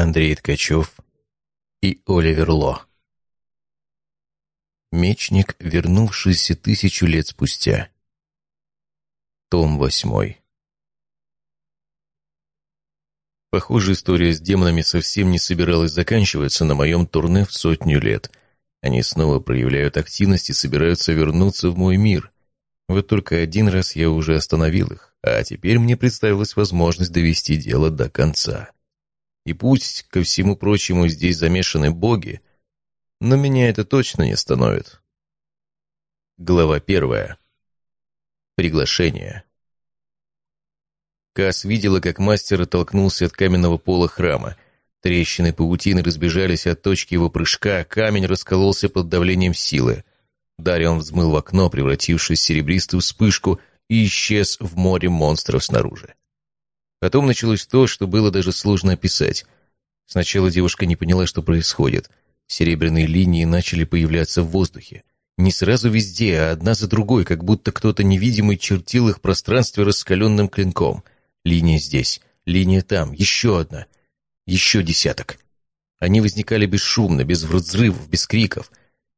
Андрей Ткачев и Оливер Ло. Мечник, вернувшийся тысячу лет спустя. Том восьмой. Похоже, история с демонами совсем не собиралась заканчиваться на моем турне в сотню лет. Они снова проявляют активность и собираются вернуться в мой мир. Вот только один раз я уже остановил их, а теперь мне представилась возможность довести дело до конца. И пусть, ко всему прочему, здесь замешаны боги, но меня это точно не остановит. Глава первая. Приглашение. Кас видела, как мастер оттолкнулся от каменного пола храма. Трещины паутины разбежались от точки его прыжка, камень раскололся под давлением силы. Дарион взмыл в окно, превратившись в серебристую вспышку, и исчез в море монстров снаружи. Потом началось то, что было даже сложно описать. Сначала девушка не поняла, что происходит. Серебряные линии начали появляться в воздухе. Не сразу везде, а одна за другой, как будто кто-то невидимый чертил их пространстве раскаленным клинком. Линия здесь, линия там, еще одна, еще десяток. Они возникали бесшумно, без взрывов, без криков.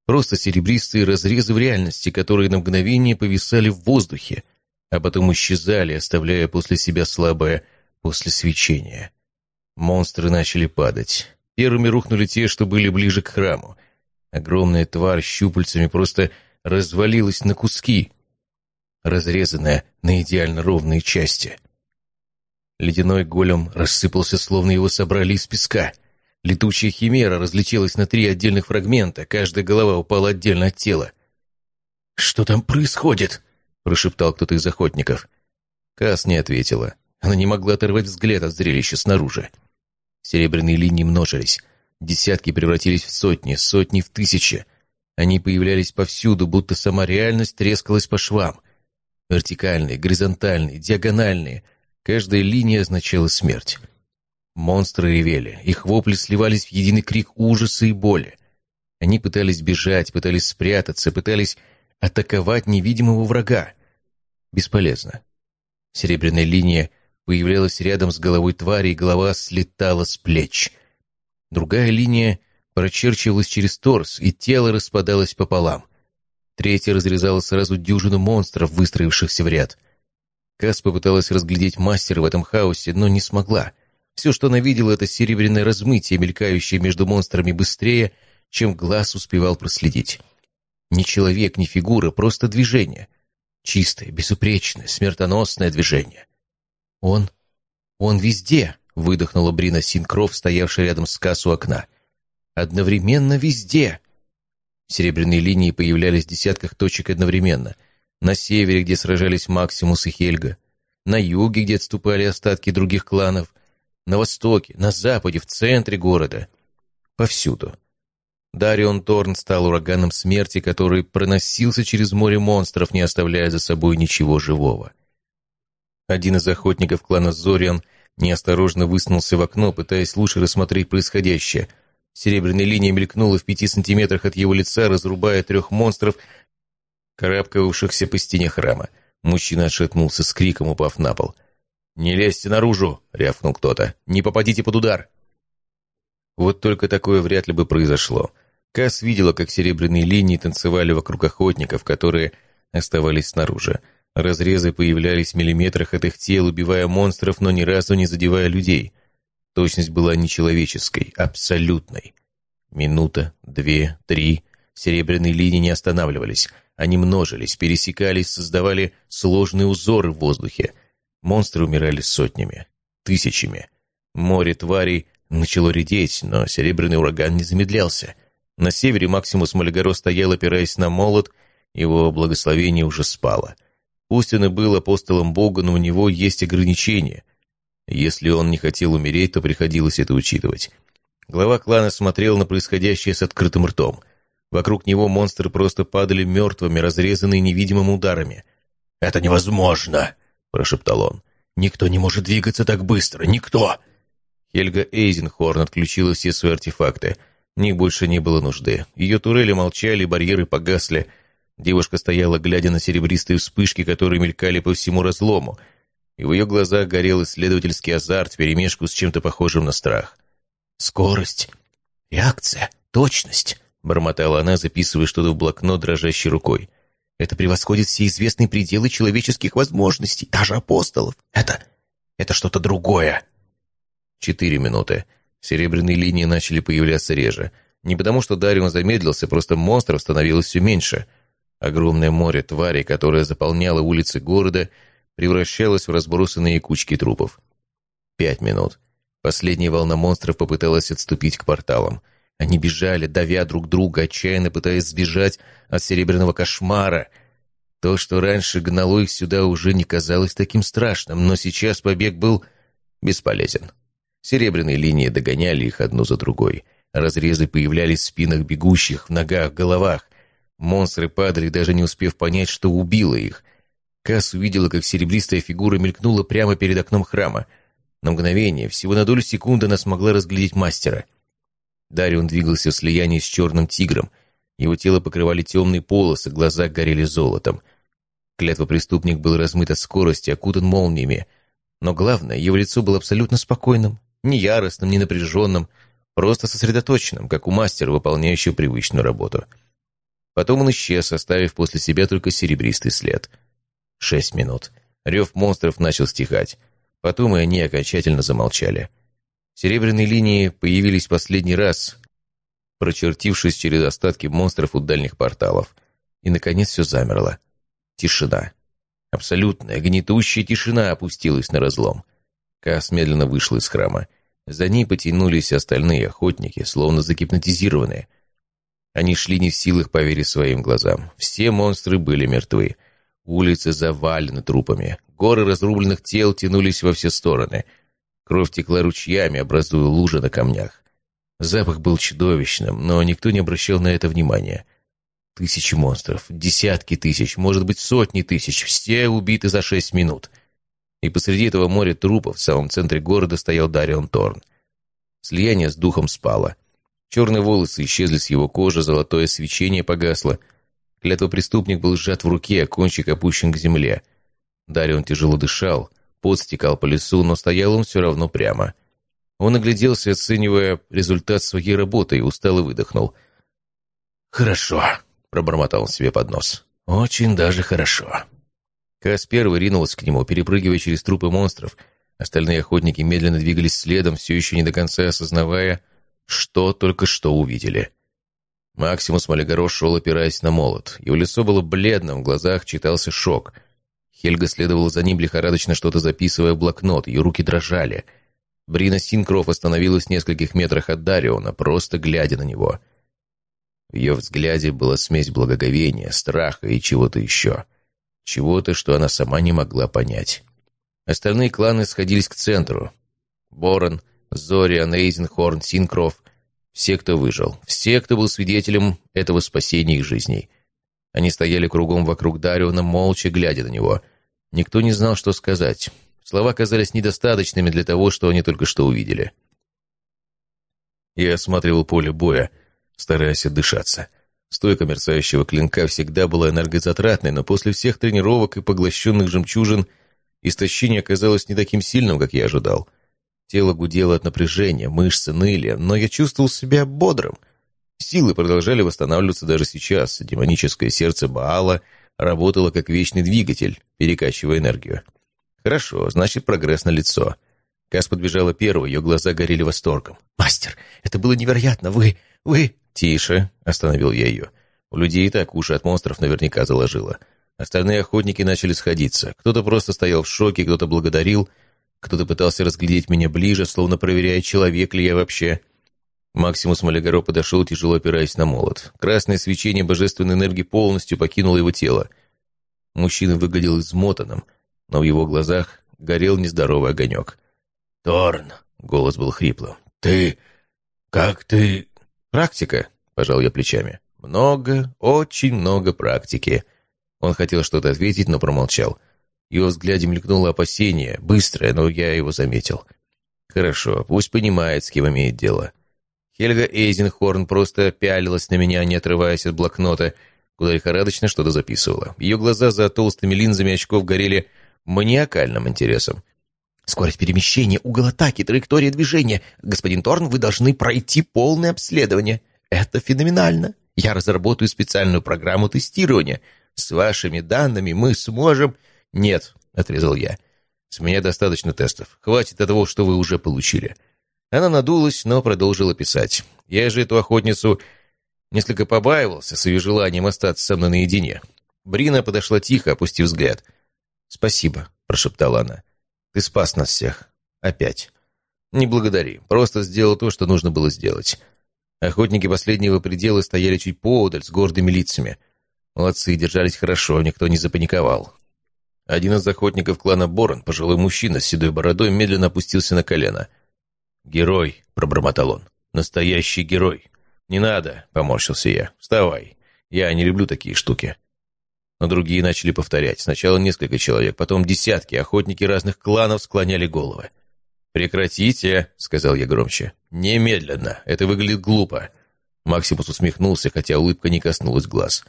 Просто серебристые разрезы в реальности, которые на мгновение повисали в воздухе, а потом исчезали, оставляя после себя слабое после свечения. Монстры начали падать. Первыми рухнули те, что были ближе к храму. Огромная тварь щупальцами просто развалилась на куски, разрезанная на идеально ровные части. Ледяной голем рассыпался, словно его собрали из песка. Летучая химера разлетелась на три отдельных фрагмента, каждая голова упала отдельно от тела. «Что там происходит?» — прошептал кто-то из охотников. Кас не ответила. Она не могла оторвать взгляд от зрелища снаружи. Серебряные линии множились. Десятки превратились в сотни, сотни в тысячи. Они появлялись повсюду, будто сама реальность трескалась по швам. Вертикальные, горизонтальные, диагональные. Каждая линия означала смерть. Монстры ревели, их вопли сливались в единый крик ужаса и боли. Они пытались бежать, пытались спрятаться, пытались атаковать невидимого врага. Бесполезно. Серебряная линия появлялась рядом с головой твари, и голова слетала с плеч. Другая линия прочерчивалась через торс, и тело распадалось пополам. Третья разрезала сразу дюжину монстров, выстроившихся в ряд. Кас попыталась разглядеть мастера в этом хаосе, но не смогла. Все, что она видела, это серебряное размытие, мелькающее между монстрами быстрее, чем глаз успевал проследить. Ни человек, ни фигура, просто движение. Чистое, безупречное, смертоносное движение. «Он... он везде!» — выдохнула Брина Синкров, стоявшая рядом с Кас у окна. «Одновременно везде!» Серебряные линии появлялись в десятках точек одновременно. На севере, где сражались Максимус и Хельга. На юге, где отступали остатки других кланов. На востоке, на западе, в центре города. Повсюду. Дарион Торн стал ураганом смерти, который проносился через море монстров, не оставляя за собой ничего живого. Один из охотников клана Зориан неосторожно высунулся в окно, пытаясь лучше рассмотреть происходящее. Серебряная линия мелькнула в пяти сантиметрах от его лица, разрубая трех монстров, карабкавшихся по стене храма. Мужчина отшатнулся с криком, упав на пол. «Не лезьте наружу!» — рявкнул кто-то. «Не попадите под удар!» Вот только такое вряд ли бы произошло. Кас видела, как серебряные линии танцевали вокруг охотников, которые оставались снаружи. Разрезы появлялись в миллиметрах от их тел, убивая монстров, но ни разу не задевая людей. Точность была нечеловеческой, абсолютной. Минута, две, три. Серебряные линии не останавливались. Они множились, пересекались, создавали сложные узоры в воздухе. Монстры умирали сотнями, тысячами. Море тварей начало редеть, но серебряный ураган не замедлялся. На севере Максимус Малигаро стоял, опираясь на молот, его благословение уже спало — Пусть и был апостолом Бога, но у него есть ограничения. Если он не хотел умереть, то приходилось это учитывать. Глава клана смотрел на происходящее с открытым ртом. Вокруг него монстры просто падали мертвыми, разрезанные невидимыми ударами. «Это невозможно!» — прошептал он. «Никто не может двигаться так быстро! Никто!» Хельга Эйзенхорн отключила все свои артефакты. В них больше не было нужды. Ее турели молчали, барьеры погасли — Девушка стояла, глядя на серебристые вспышки, которые мелькали по всему разлому, и в ее глазах горел исследовательский азарт вперемешку с чем-то похожим на страх. скорость, реакция, точность», — бормотала она, записывая что-то в блокнот дрожащей рукой. «Это превосходит все известные пределы человеческих возможностей, даже апостолов. Это... это что-то другое». Четыре минуты. Серебряные линии начали появляться реже. Не потому, что Дарион замедлился, просто монстров становилось все меньше. Огромное море тварей, которое заполняло улицы города, превращалось в разбросанные кучки трупов. Пять минут. Последняя волна монстров попыталась отступить к порталам. Они бежали, давя друг друга, отчаянно пытаясь сбежать от серебряного кошмара. То, что раньше гнало их сюда, уже не казалось таким страшным, но сейчас побег был бесполезен. Серебряные линии догоняли их одну за другой. Разрезы появлялись в спинах бегущих, в ногах, головах. Монстры падали, даже не успев понять, что убило их. Касс увидела, как серебристая фигура мелькнула прямо перед окном храма. На мгновение, всего на долю секунды, она смогла разглядеть мастера. Дарион двигался в слиянии с черным тигром. Его тело покрывали темные полосы, глаза горели золотом. Клятва преступник был размыт от скорости, окутан молниями. Но главное, его лицо было абсолютно спокойным, не яростным, не напряженным, просто сосредоточенным, как у мастера, выполняющего привычную работу. Потом он исчез, оставив после себя только серебристый след. Шесть минут. Рев монстров начал стихать. Потом и они окончательно замолчали. Серебряные линии появились последний раз, прочертившись через остатки монстров у дальних порталов. И, наконец, все замерло. Тишина. Абсолютная, гнетущая тишина опустилась на разлом. Кас медленно вышла из храма. За ней потянулись остальные охотники, словно загипнотизированные. Они шли не в силах поверить своим глазам. Все монстры были мертвы. Улицы завалены трупами. Горы разрубленных тел тянулись во все стороны. Кровь текла ручьями, образуя лужи на камнях. Запах был чудовищным, но никто не обращал на это внимания. Тысячи монстров, десятки тысяч, может быть, сотни тысяч, все убиты за шесть минут. И посреди этого моря трупов в самом центре города стоял Дарион Торн. Слияние с духом спало. Черные волосы исчезли с его кожи, золотое свечение погасло. Клятвопреступник был сжат в руке, а кончик опущен к земле. Дарион тяжело дышал, пот стекал по лесу, но стоял он все равно прямо. Он огляделся, оценивая результат своей работы, и устало выдохнул. «Хорошо», — пробормотал он себе под нос. «Очень даже хорошо». Кас первый ринулась к нему, перепрыгивая через трупы монстров. Остальные охотники медленно двигались следом, все еще не до конца осознавая, что только что увидели. Максимус Малигоро шел, опираясь на молот. Его лицо было бледным, в глазах читался шок. Хельга следовала за ним, лихорадочно что-то записывая в блокнот, ее руки дрожали. Брина Синкров остановилась в нескольких метрах от Дариона, просто глядя на него. В ее взгляде была смесь благоговения, страха и чего-то еще. Чего-то, что она сама не могла понять. Остальные кланы сходились к центру. Борон, Зориан, Эйзенхорн, Синкров. Все, кто выжил. Все, кто был свидетелем этого спасения их жизней. Они стояли кругом вокруг Дариона, молча глядя на него. Никто не знал, что сказать. Слова казались недостаточными для того, что они только что увидели. Я осматривал поле боя, стараясь отдышаться. Стойка мерцающего клинка всегда была энергозатратной, но после всех тренировок и поглощенных жемчужин истощение оказалось не таким сильным, как я ожидал. Тело гудело от напряжения, мышцы ныли, но я чувствовал себя бодрым. Силы продолжали восстанавливаться даже сейчас. Демоническое сердце Баала работало как вечный двигатель, перекачивая энергию. Хорошо, значит, прогресс на лицо. Кас подбежала первой, ее глаза горели восторгом. «Мастер, это было невероятно! Вы... вы...» «Тише!» — остановил я ее. У людей и так уши от монстров наверняка заложило. Остальные охотники начали сходиться. Кто-то просто стоял в шоке, кто-то благодарил, кто-то пытался разглядеть меня ближе, словно проверяя, человек ли я вообще. Максимус Малигаро подошел, тяжело опираясь на молот. Красное свечение божественной энергии полностью покинуло его тело. Мужчина выглядел измотанным, но в его глазах горел нездоровый огонек. «Торн!» — голос был хриплым. «Ты... как ты...» «Практика», — пожал я плечами. «Много, очень много практики». Он хотел что-то ответить, но промолчал. Его взгляде мелькнуло опасение, быстрое, но я его заметил. «Хорошо, пусть понимает, с кем имеет дело». Хельга Эйзенхорн просто пялилась на меня, не отрываясь от блокнота, куда лихорадочно что-то записывала. Ее глаза за толстыми линзами очков горели маниакальным интересом. Скорость перемещения, угол атаки, траектория движения. Господин Торн, вы должны пройти полное обследование. Это феноменально. Я разработаю специальную программу тестирования. С вашими данными мы сможем...» «Нет», — отрезал я. «С меня достаточно тестов. Хватит того, что вы уже получили». Она надулась, но продолжила писать. «Я же эту охотницу несколько побаивался с ее желанием остаться со мной наедине». Брина подошла тихо, опустив взгляд. «Спасибо», — прошептала она. «Ты спас нас всех. Опять». «Не благодари. Просто сделал то, что нужно было сделать». Охотники последнего предела стояли чуть поодаль, с гордыми лицами. Молодцы, держались хорошо, никто не запаниковал. Один из охотников клана Борон, пожилой мужчина с седой бородой, медленно опустился на колено. «Герой», — пробормотал он, — «настоящий герой». «Не надо», — поморщился я, — «вставай. Я не люблю такие штуки». Но другие начали повторять. Сначала несколько человек, потом десятки. Охотники разных кланов склоняли головы. «Прекратите», — сказал я громче. «Немедленно. Это выглядит глупо». Максимус усмехнулся, хотя улыбка не коснулась глаз.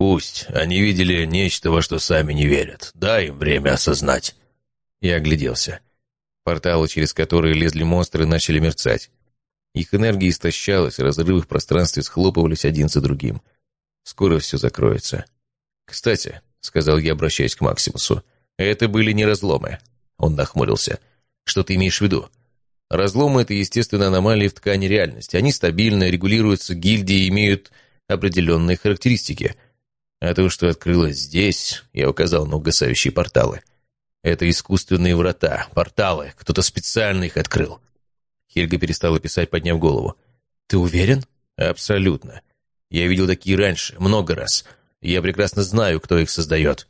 «Пусть. Они видели нечто, во что сами не верят. Дай им время осознать». Я огляделся. Порталы, через которые лезли монстры, начали мерцать. Их энергия истощалась, разрывы в пространстве схлопывались один за другим. Скоро все закроется. «Кстати», — сказал я, обращаясь к Максимусу, — «это были не разломы». Он нахмурился. Что ты имеешь в виду? Разломы — это, естественно, аномалии в ткани реальности. Они стабильно регулируются гильдии и имеют определенные характеристики. А то, что открылось здесь, я указал на угасающие порталы. Это искусственные врата, порталы. Кто-то специально их открыл. Хельга перестала писать, подняв голову. «Ты уверен?» «Абсолютно. Я видел такие раньше, много раз. Я прекрасно знаю, кто их создает».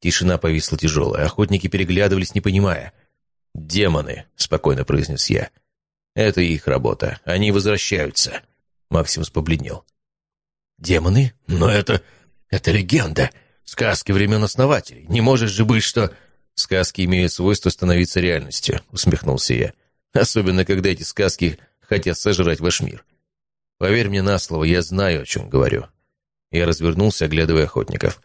Тишина повисла тяжелая. Охотники переглядывались, не понимая — «Демоны», — спокойно произнес я. «Это их работа. Они возвращаются». Максимус побледнел. «Демоны? Но это... это легенда. Сказки времен основателей. Не можешь же быть, что...» «Сказки имеют свойство становиться реальностью», — усмехнулся я. «Особенно, когда эти сказки хотят сожрать ваш мир. Поверь мне на слово, я знаю, о чем говорю». Я развернулся, оглядывая охотников.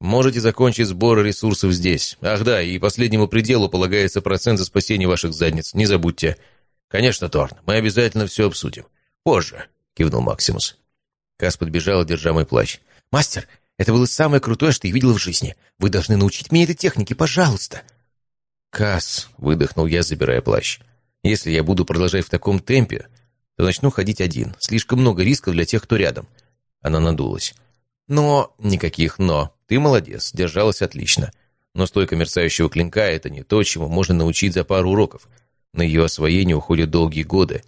Можете закончить сбор ресурсов здесь. Ах да, и последнему пределу полагается процент за спасение ваших задниц. Не забудьте. Конечно, Торн, мы обязательно все обсудим. Позже, кивнул Максимус. Кас подбежал, держа мой плащ. Мастер, это было самое крутое, что я видел в жизни. Вы должны научить меня этой технике, пожалуйста. Кас, выдохнул я, забирая плащ. Если я буду продолжать в таком темпе, то начну ходить один. Слишком много рисков для тех, кто рядом. Она надулась. Но... Никаких «но». Ты молодец, держалась отлично. Но стойка мерцающего клинка — это не то, чему можно научить за пару уроков. На ее освоение уходят долгие годы.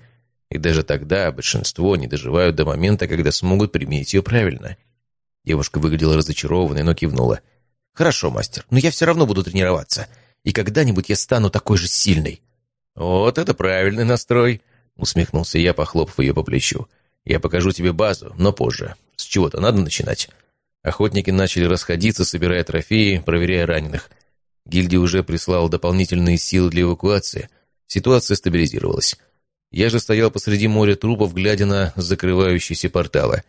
И даже тогда большинство не доживают до момента, когда смогут применить ее правильно. Девушка выглядела разочарованной, но кивнула. «Хорошо, мастер, но я все равно буду тренироваться. И когда-нибудь я стану такой же сильной». «Вот это правильный настрой», — усмехнулся я, похлопав ее по плечу. «Я покажу тебе базу, но позже. С чего-то надо начинать». Охотники начали расходиться, собирая трофеи, проверяя раненых. Гильдия уже прислала дополнительные силы для эвакуации. Ситуация стабилизировалась. Я же стоял посреди моря трупов, глядя на закрывающиеся порталы.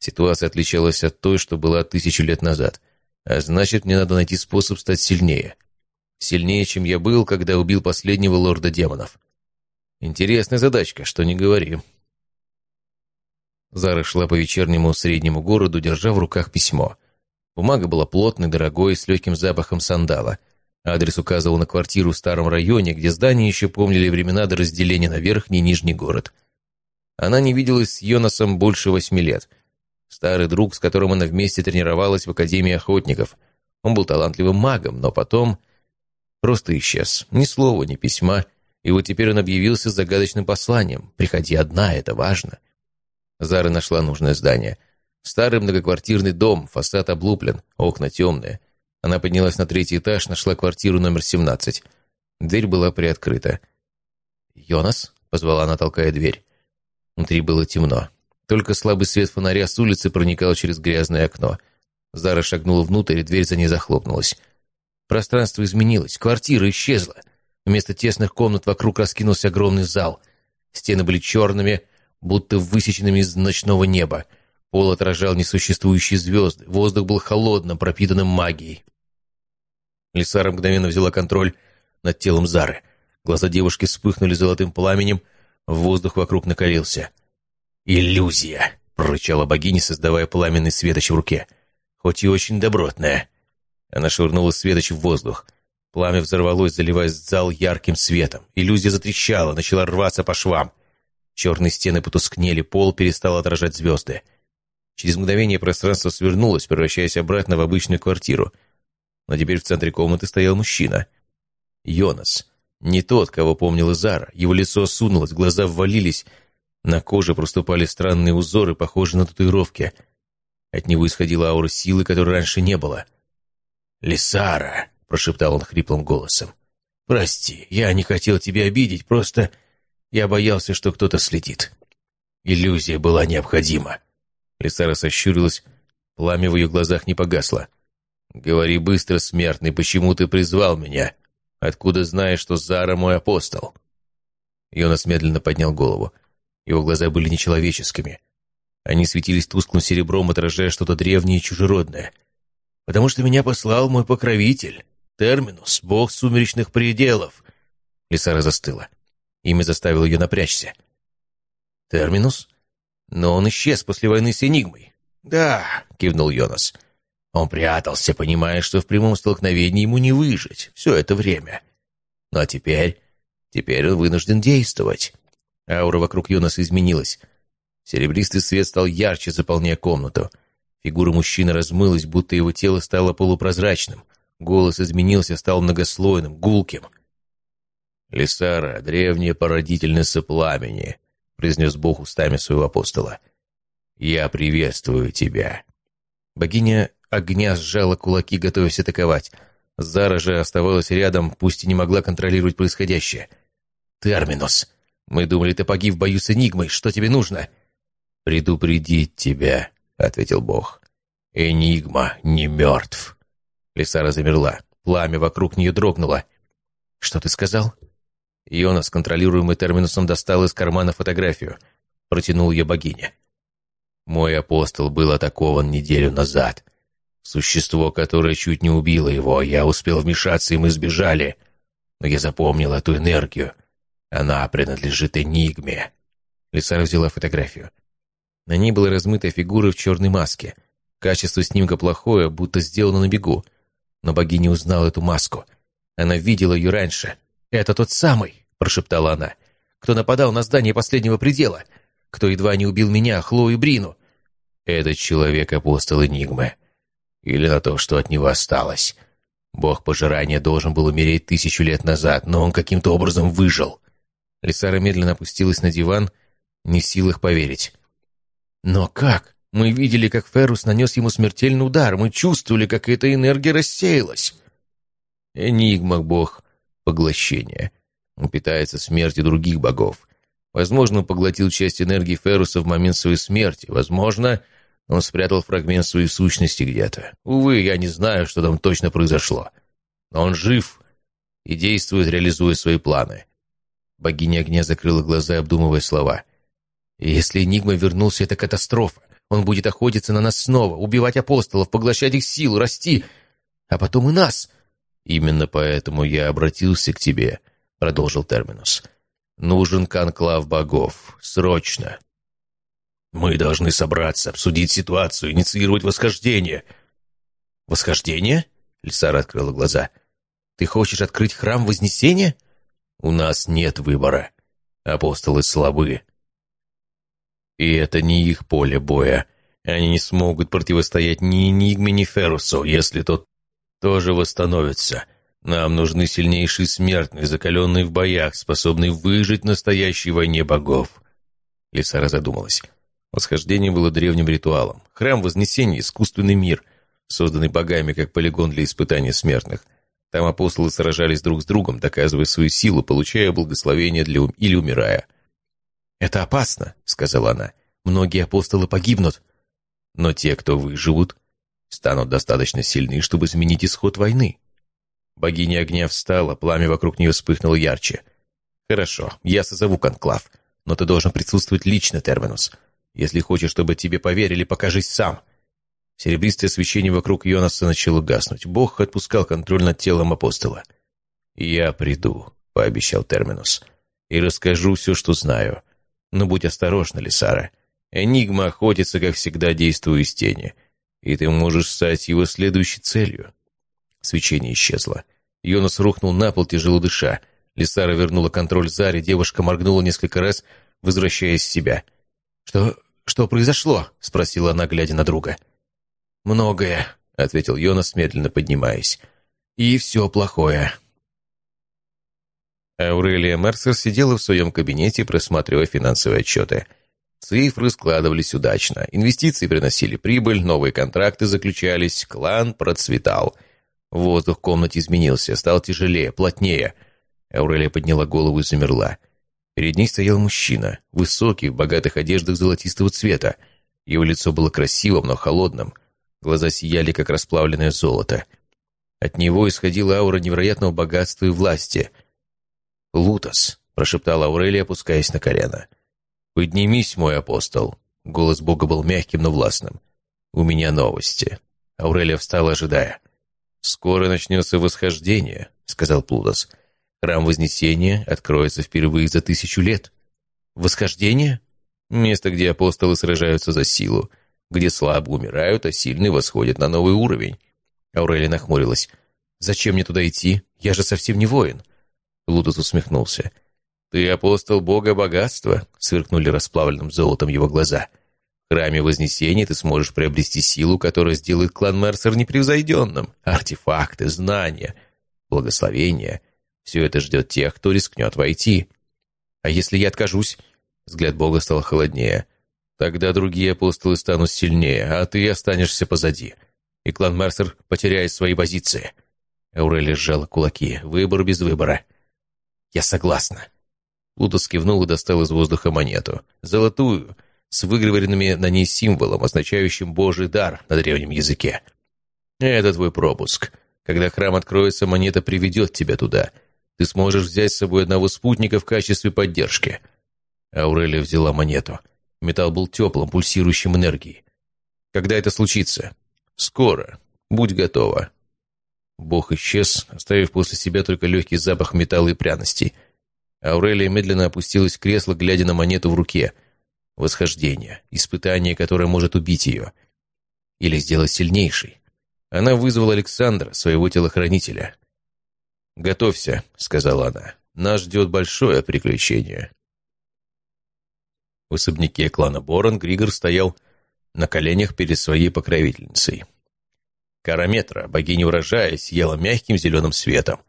Ситуация отличалась от той, что была тысячу лет назад. А значит, мне надо найти способ стать сильнее. Сильнее, чем я был, когда убил последнего лорда демонов. Интересная задачка, что не говори. Зара шла по вечернему среднему городу, держа в руках письмо. Бумага была плотной, дорогой, с легким запахом сандала. Адрес указывал на квартиру в старом районе, где здания еще помнили времена до разделения на верхний и нижний город. Она не виделась с Йонасом больше восьми лет. Старый друг, с которым она вместе тренировалась в Академии охотников. Он был талантливым магом, но потом просто исчез. Ни слова, ни письма. И вот теперь он объявился с загадочным посланием. «Приходи одна, это важно». Зара нашла нужное здание. Старый многоквартирный дом, фасад облуплен, окна темные. Она поднялась на третий этаж, нашла квартиру номер 17. Дверь была приоткрыта. «Йонас?» — позвала она, толкая дверь. Внутри было темно. Только слабый свет фонаря с улицы проникал через грязное окно. Зара шагнула внутрь, и дверь за ней захлопнулась. Пространство изменилось, квартира исчезла. Вместо тесных комнат вокруг раскинулся огромный зал. Стены были черными, будто высеченными из ночного неба. Пол отражал несуществующие звезды, воздух был холодным, пропитанным магией. Лисара мгновенно взяла контроль над телом Зары. Глаза девушки вспыхнули золотым пламенем, воздух вокруг накалился. «Иллюзия!» — прорычала богиня, создавая пламенный светоч в руке. «Хоть и очень добротная». Она швырнула светоч в воздух. Пламя взорвалось, заливая зал ярким светом. Иллюзия затрещала, начала рваться по швам. Черные стены потускнели, пол перестал отражать звезды. Через мгновение пространство свернулось, превращаясь обратно в обычную квартиру. Но теперь в центре комнаты стоял мужчина. Йонас. Не тот, кого помнила Зара. Его лицо сунулось, глаза ввалились. На коже проступали странные узоры, похожие на татуировки. От него исходила аура силы, которой раньше не было. «Лисара!» — прошептал он хриплым голосом. «Прости, я не хотел тебя обидеть, просто я боялся, что кто-то следит. Иллюзия была необходима». Лисара сощурилась, пламя в ее глазах не погасло. «Говори быстро, смертный, почему ты призвал меня? Откуда знаешь, что Зара мой апостол?» Йонас медленно поднял голову. Его глаза были нечеловеческими. Они светились тусклым серебром, отражая что-то древнее и чужеродное. «Потому что меня послал мой покровитель, Терминус, бог сумеречных пределов». Лисара застыла. Имя заставило ее напрячься. «Терминус? Но он исчез после войны с Энигмой». «Да», — кивнул Йонас. Он прятался, понимая, что в прямом столкновении ему не выжить все это время. Ну а теперь... Теперь он вынужден действовать. Аура вокруг Йонаса изменилась. Серебристый свет стал ярче, заполняя комнату. Фигура мужчины размылась, будто его тело стало полупрозрачным. Голос изменился, стал многослойным, гулким. «Лисара, древняя породительница пламени», — произнес Бог устами своего апостола. «Я приветствую тебя». Богиня огня сжала кулаки, готовясь атаковать. Зара же оставалась рядом, пусть и не могла контролировать происходящее. «Терминус, мы думали, ты погиб в бою с Энигмой. Что тебе нужно?» «Предупредить тебя», — ответил Бог. «Энигма не мертв». Лисара замерла. Пламя вокруг нее дрогнуло. «Что ты сказал?» Йонас, контролируемый терминусом, достал из кармана фотографию. Протянул ее богине. «Мой апостол был атакован неделю назад. Существо, которое чуть не убило его, я успел вмешаться, и мы сбежали. Но я запомнил эту энергию. Она принадлежит Энигме». Лиса взяла фотографию. На ней была размытая фигура в черной маске. Качество снимка плохое, будто сделано на бегу. Но богиня узнала эту маску. Она видела ее раньше. «Это тот самый», — прошептала она, — «кто нападал на здание последнего предела, кто едва не убил меня, Хлою и Брину». «Этот человек — апостол Энигмы», или на то, что от него осталось. Бог пожирания должен был умереть тысячу лет назад, но он каким-то образом выжил. Лисара медленно опустилась на диван, не в силах поверить. «Но как? Мы видели, как Феррус нанес ему смертельный удар, мы чувствовали, как эта энергия рассеялась». «Энигма, бог поглощения. Он питается смертью других богов. Возможно, он поглотил часть энергии Ферруса в момент своей смерти. Возможно, он спрятал фрагмент своей сущности где-то. Увы, я не знаю, что там точно произошло. Но он жив и действует, реализуя свои планы. Богиня огня закрыла глаза, обдумывая слова. «Если Энигма вернулся, это катастрофа. Он будет охотиться на нас снова, убивать апостолов, поглощать их силу, расти, а потом и нас». «Именно поэтому я обратился к тебе», — продолжил Терминус. «Нужен конклав богов. Срочно. Мы должны собраться, обсудить ситуацию, инициировать восхождение». «Восхождение?» — Лисара открыла глаза. «Ты хочешь открыть храм Вознесения?» «У нас нет выбора. Апостолы слабы. И это не их поле боя. Они не смогут противостоять ни Энигме, ни Ферусу, если тот тоже восстановится. Нам нужны сильнейшие смертные, закаленные в боях, способные выжить в настоящей войне богов». Лисара задумалась. Восхождение было древним ритуалом. Храм Вознесения — искусственный мир, созданный богами как полигон для испытания смертных. Там апостолы сражались друг с другом, доказывая свою силу, получая благословение для ум... или умирая. «Это опасно», — сказала она. «Многие апостолы погибнут. Но те, кто выживут, станут достаточно сильны, чтобы изменить исход войны». Богиня огня встала, пламя вокруг нее вспыхнуло ярче. «Хорошо, я созову конклав, но ты должен присутствовать лично, Терминус. Если хочешь, чтобы тебе поверили, покажись сам». Серебристое свечение вокруг Йонаса начало гаснуть. Бог отпускал контроль над телом апостола. «Я приду», — пообещал Терминус, — «и расскажу все, что знаю. Но будь осторожна, Лисара. Энигма охотится, как всегда, действуя из тени, и ты можешь стать его следующей целью». Свечение исчезло. Йонас рухнул на пол, тяжело дыша. Лисара вернула контроль Заре, девушка моргнула несколько раз, возвращаясь в себя. «Что... что произошло?» — спросила она, глядя на друга. «Многое», — ответил Йонас, медленно поднимаясь. «И все плохое». Аурелия Мерсер сидела в своем кабинете, просматривая финансовые отчеты. Цифры складывались удачно, инвестиции приносили прибыль, новые контракты заключались, клан процветал. Воздух в комнате изменился, стал тяжелее, плотнее. Аурелия подняла голову и замерла. Перед ней стоял мужчина, высокий, в богатых одеждах золотистого цвета. Его лицо было красивым, но холодным. Глаза сияли, как расплавленное золото. От него исходила аура невероятного богатства и власти — «Лутос», — прошептала Аурелия, опускаясь на колено. «Поднимись, мой апостол». Голос Бога был мягким, но властным. «У меня новости». Аурелия встала, ожидая. «Скоро начнется восхождение», — сказал Плутос. «Храм Вознесения откроется впервые за тысячу лет». «Восхождение?» «Место, где апостолы сражаются за силу, где слабо умирают, а сильные восходят на новый уровень». Аурелия нахмурилась. «Зачем мне туда идти? Я же совсем не воин». Лутус усмехнулся. «Ты апостол бога богатства?» — сверкнули расплавленным золотом его глаза. «В храме Вознесения ты сможешь приобрести силу, которая сделает клан Мерсер непревзойденным. Артефакты, знания, благословения — все это ждет тех, кто рискнет войти. А если я откажусь?» Взгляд бога стал холоднее. «Тогда другие апостолы станут сильнее, а ты останешься позади. И клан Мерсер потеряет свои позиции». Аурелия сжала кулаки. «Выбор без выбора». «Я согласна». Лутос кивнул и достал из воздуха монету. Золотую, с выговоренными на ней символом, означающим «Божий дар» на древнем языке. «Это твой пропуск. Когда храм откроется, монета приведет тебя туда. Ты сможешь взять с собой одного спутника в качестве поддержки». Аурелия взяла монету. Металл был теплым, пульсирующим энергией. «Когда это случится?» «Скоро. Будь готова». Бог исчез, оставив после себя только легкий запах металла и пряностей. Аурелия медленно опустилась в кресло, глядя на монету в руке. Восхождение, испытание, которое может убить ее. Или сделать сильнейшей. Она вызвала Александра, своего телохранителя. «Готовься», — сказала она. «Нас ждет большое приключение». В особняке клана Борон Григор стоял на коленях перед своей покровительницей. Караметра, богиня урожая, сияла мягким зеленым светом.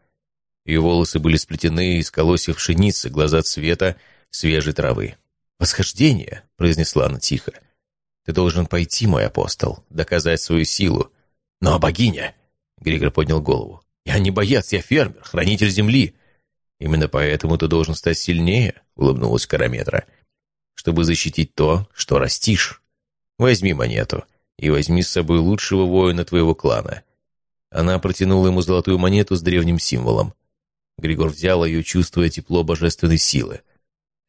Ее волосы были сплетены из колосьев пшеницы, глаза цвета свежей травы. «Восхождение!» — произнесла она тихо. «Ты должен пойти, мой апостол, доказать свою силу. Но богиня!» — Григор поднял голову. «Я не боец, я фермер, хранитель земли. Именно поэтому ты должен стать сильнее», — улыбнулась Караметра, «чтобы защитить то, что растишь. Возьми монету и возьми с собой лучшего воина твоего клана». Она протянула ему золотую монету с древним символом. Григор взял ее, чувствуя тепло божественной силы.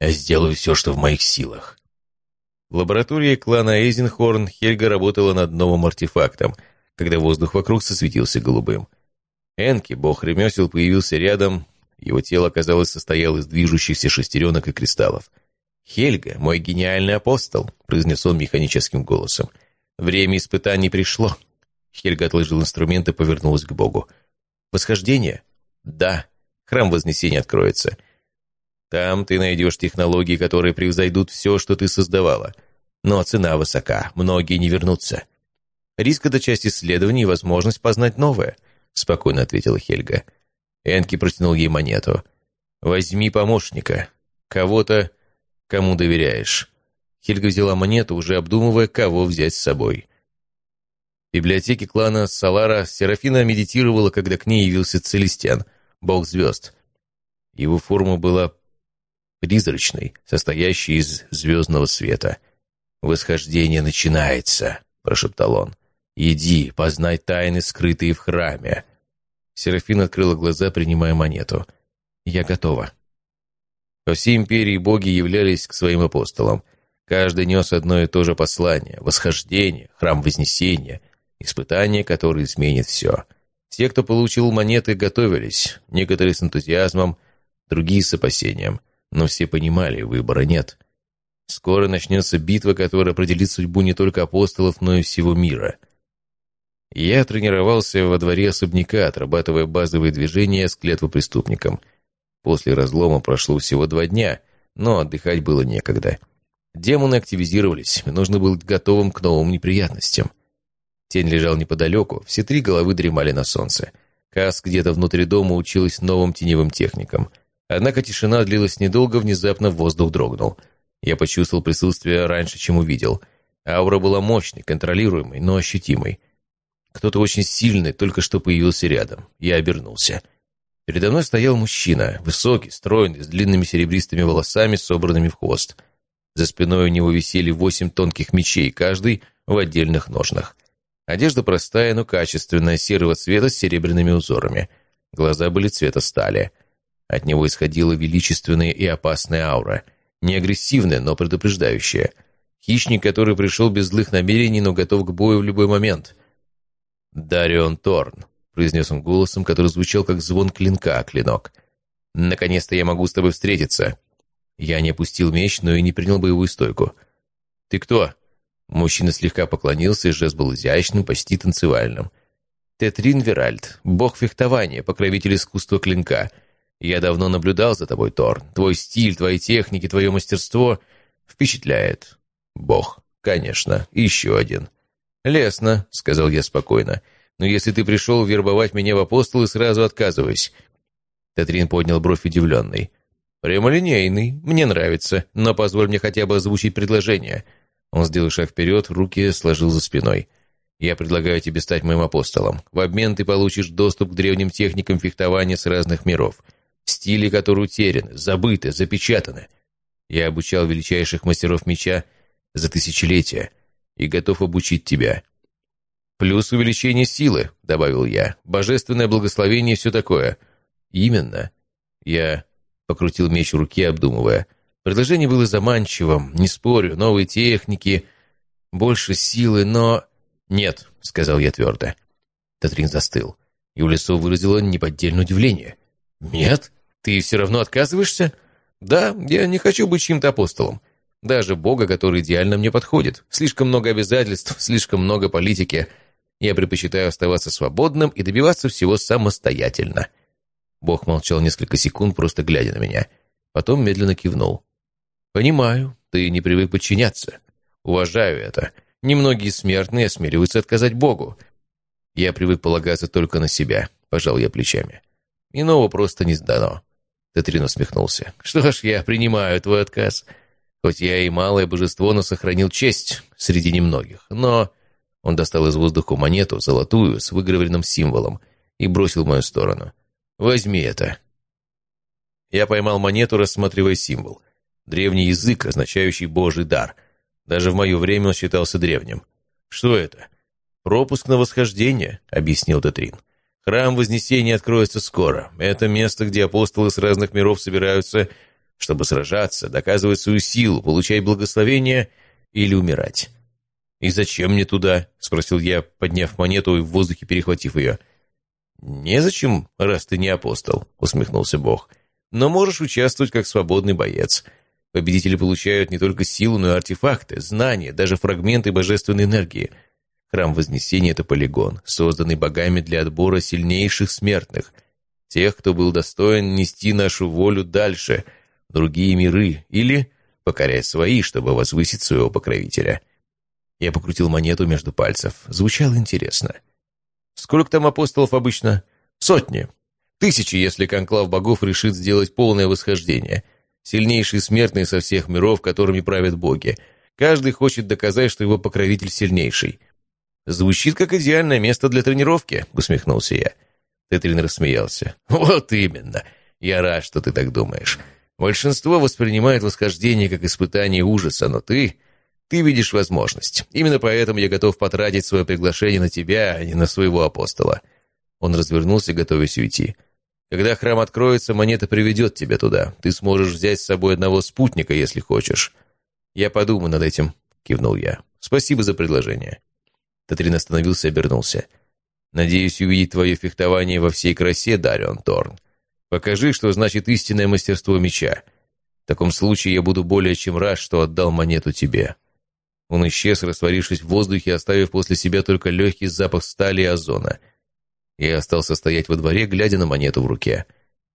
«Я сделаю все, что в моих силах». В лаборатории клана Эйзенхорн Хельга работала над новым артефактом, когда воздух вокруг сосветился голубым. Энки, бог ремесел, появился рядом, его тело, казалось, состояло из движущихся шестеренок и кристаллов. «Хельга, мой гениальный апостол», — произнес он механическим голосом. Время испытаний пришло. Хельга отложил инструмент и повернулась к Богу. Восхождение? Да. Храм Вознесения откроется. Там ты найдешь технологии, которые превзойдут все, что ты создавала. Но цена высока, многие не вернутся. Риск — это часть исследований и возможность познать новое, — спокойно ответила Хельга. Энки протянул ей монету. «Возьми помощника. Кого-то, кому доверяешь. Хельга взяла монету, уже обдумывая, кого взять с собой. В библиотеке клана Салара Серафина медитировала, когда к ней явился Целестиан, бог звезд. Его форма была призрачной, состоящей из звездного света. «Восхождение начинается», — прошептал он. «Иди, познай тайны, скрытые в храме». Серафина открыла глаза, принимая монету. «Я готова». По всей империи боги являлись к своим апостолам. Каждый нес одно и то же послание — восхождение, храм Вознесения, испытание, которое изменит все. Те, кто получил монеты, готовились, некоторые с энтузиазмом, другие с опасением, но все понимали, выбора нет. Скоро начнется битва, которая определит судьбу не только апостолов, но и всего мира. Я тренировался во дворе особняка, отрабатывая базовые движения с клетвы преступникам. После разлома прошло всего два дня, но отдыхать было некогда. Демоны активизировались, нужно было быть готовым к новым неприятностям. Тень лежал неподалеку, все три головы дремали на солнце. Кас где-то внутри дома училась новым теневым техникам. Однако тишина длилась недолго, внезапно воздух дрогнул. Я почувствовал присутствие раньше, чем увидел. Аура была мощной, контролируемой, но ощутимой. Кто-то очень сильный только что появился рядом. Я обернулся. Передо мной стоял мужчина, высокий, стройный, с длинными серебристыми волосами, собранными в хвост. За спиной у него висели восемь тонких мечей, каждый в отдельных ножнах. Одежда простая, но качественная, серого цвета с серебряными узорами. Глаза были цвета стали. От него исходила величественная и опасная аура. Не агрессивная, но предупреждающая. Хищник, который пришел без злых намерений, но готов к бою в любой момент. «Дарион Торн», — произнес он голосом, который звучал как звон клинка о клинок. «Наконец-то я могу с тобой встретиться». Я не опустил меч, но и не принял боевую стойку. «Ты кто?» Мужчина слегка поклонился, и жест был изящным, почти танцевальным. «Тетрин Веральд, бог фехтования, покровитель искусства клинка. Я давно наблюдал за тобой, Торн. Твой стиль, твои техники, твое мастерство впечатляет. Бог, конечно, еще один». «Лесно», — сказал я спокойно. «Но если ты пришел вербовать меня в апостолы, сразу отказываюсь». Тетрин поднял бровь удивленный. «Прямолинейный, мне нравится, но позволь мне хотя бы озвучить предложение». Он сделал шаг вперед, руки сложил за спиной. «Я предлагаю тебе стать моим апостолом. В обмен ты получишь доступ к древним техникам фехтования с разных миров. Стили, которые утеряны, забыты, запечатаны. Я обучал величайших мастеров меча за тысячелетия и готов обучить тебя. Плюс увеличение силы», — добавил я. «Божественное благословение и все такое». «Именно». Я покрутил меч в руке, обдумывая — Предложение было заманчивым, не спорю, новые техники, больше силы, но... «Нет», — сказал я твердо. Татрин застыл, и в лицо выразило неподдельное удивление. «Нет? Ты все равно отказываешься?» «Да, я не хочу быть чьим-то апостолом. Даже Бога, который идеально мне подходит. Слишком много обязательств, слишком много политики. Я предпочитаю оставаться свободным и добиваться всего самостоятельно». Бог молчал несколько секунд, просто глядя на меня. Потом медленно кивнул. «Понимаю, ты не привык подчиняться. Уважаю это. Немногие смертные осмеливаются отказать Богу. Я привык полагаться только на себя», — пожал я плечами. «Иного просто не сдано». Тетрин усмехнулся. «Что ж, я принимаю твой отказ. Хоть я и малое божество, но сохранил честь среди немногих. Но...» Он достал из воздуха монету, золотую, с выгравленным символом, и бросил в мою сторону. «Возьми это». Я поймал монету, рассматривая символ. Древний язык, означающий «божий дар». Даже в мое время он считался древним. «Что это?» «Пропуск на восхождение», — объяснил Детрин. «Храм Вознесения откроется скоро. Это место, где апостолы с разных миров собираются, чтобы сражаться, доказывать свою силу, получать благословение или умирать». «И зачем мне туда?» — спросил я, подняв монету и в воздухе перехватив ее. «Незачем, раз ты не апостол», — усмехнулся Бог. «Но можешь участвовать как свободный боец. Победители получают не только силу, но и артефакты, знания, даже фрагменты божественной энергии. Храм Вознесения — это полигон, созданный богами для отбора сильнейших смертных, тех, кто был достоин нести нашу волю дальше, в другие миры, или покорять свои, чтобы возвысить своего покровителя. Я покрутил монету между пальцев. Звучало интересно. «Сколько там апостолов обычно?» «Сотни. Тысячи, если конклав богов решит сделать полное восхождение. Сильнейшие смертные со всех миров, которыми правят боги. Каждый хочет доказать, что его покровитель сильнейший. «Звучит как идеальное место для тренировки», — усмехнулся я. Тетрин рассмеялся. «Вот именно. Я рад, что ты так думаешь. Большинство воспринимает восхождение как испытание ужаса, но ты... Ты видишь возможность. Именно поэтому я готов потратить свое приглашение на тебя, а не на своего апостола». Он развернулся, готовясь уйти. Когда храм откроется, монета приведет тебя туда. Ты сможешь взять с собой одного спутника, если хочешь. Я подумаю над этим, кивнул я. Спасибо за предложение. Татрин остановился и обернулся. Надеюсь увидеть твое фехтование во всей красе, Дарион Торн. Покажи, что значит истинное мастерство меча. В таком случае я буду более чем рад, что отдал монету тебе». Он исчез, растворившись в воздухе, оставив после себя только легкий запах стали и озона. Я остался стоять во дворе, глядя на монету в руке.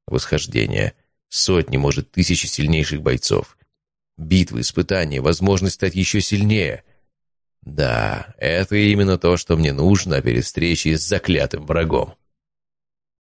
Восхождение. Сотни, может, тысячи сильнейших бойцов. Битвы, испытания, возможность стать еще сильнее. Да, это именно то, что мне нужно перед встречей с заклятым врагом.